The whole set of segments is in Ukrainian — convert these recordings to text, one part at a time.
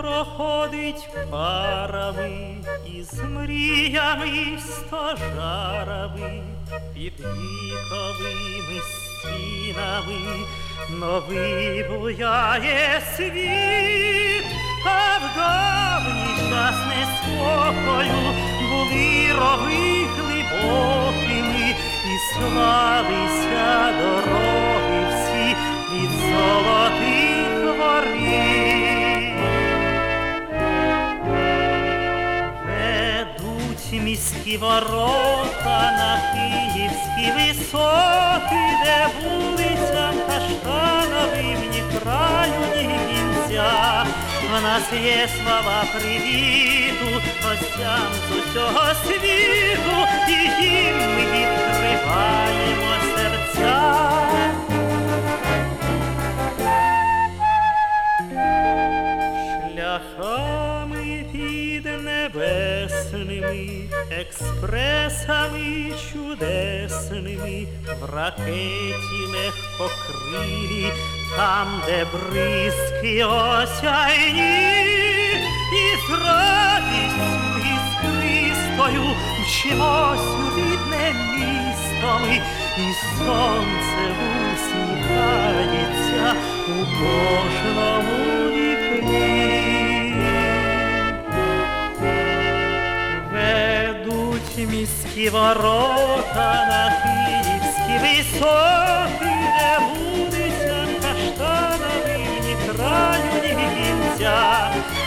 проходить парами із мріями стожарами під віковими стінами новий буяє світ, були рови глибокими і слалися дороги всі від золотих горів. Ведуть міські ворота на київські висоти, В нас є слова привіту, гостям з усього світу, і їм ми відкриваємо серця. Шляхами під небесними, експресами чудесними, в ракеті легкокрилі, там, де бризки осяйні, і з радістю іскристою мчимось у рідне місто і сонце усміхається у кожному вікні. Ведуть міські ворота на київські висоти,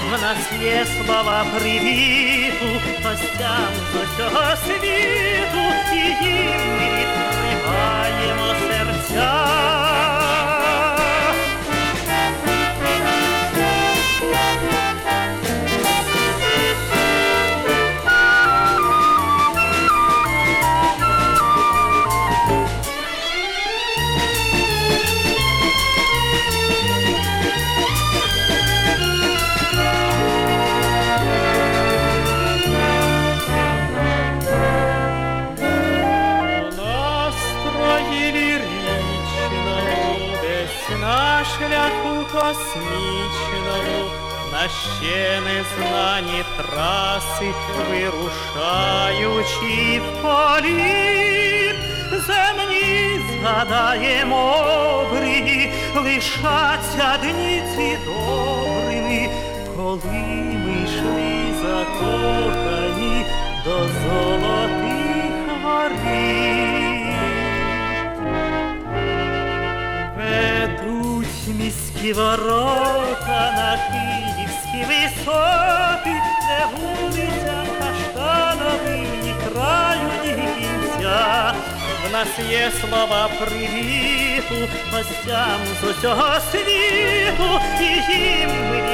В нас є слова привіту, гостям з усього світу, і їм ми відкриваємо на шляху космічному, на ще незнані траси, вирушаючи в політ, земні згадаємо обрії, лишаться дні ці добрими, коли ми йшли закохані до золотих Міські ворота на київські висоти, де вулиця каштановий краю, ні кінця. В нас є слова привіту, гостям з усього світу, і їм ми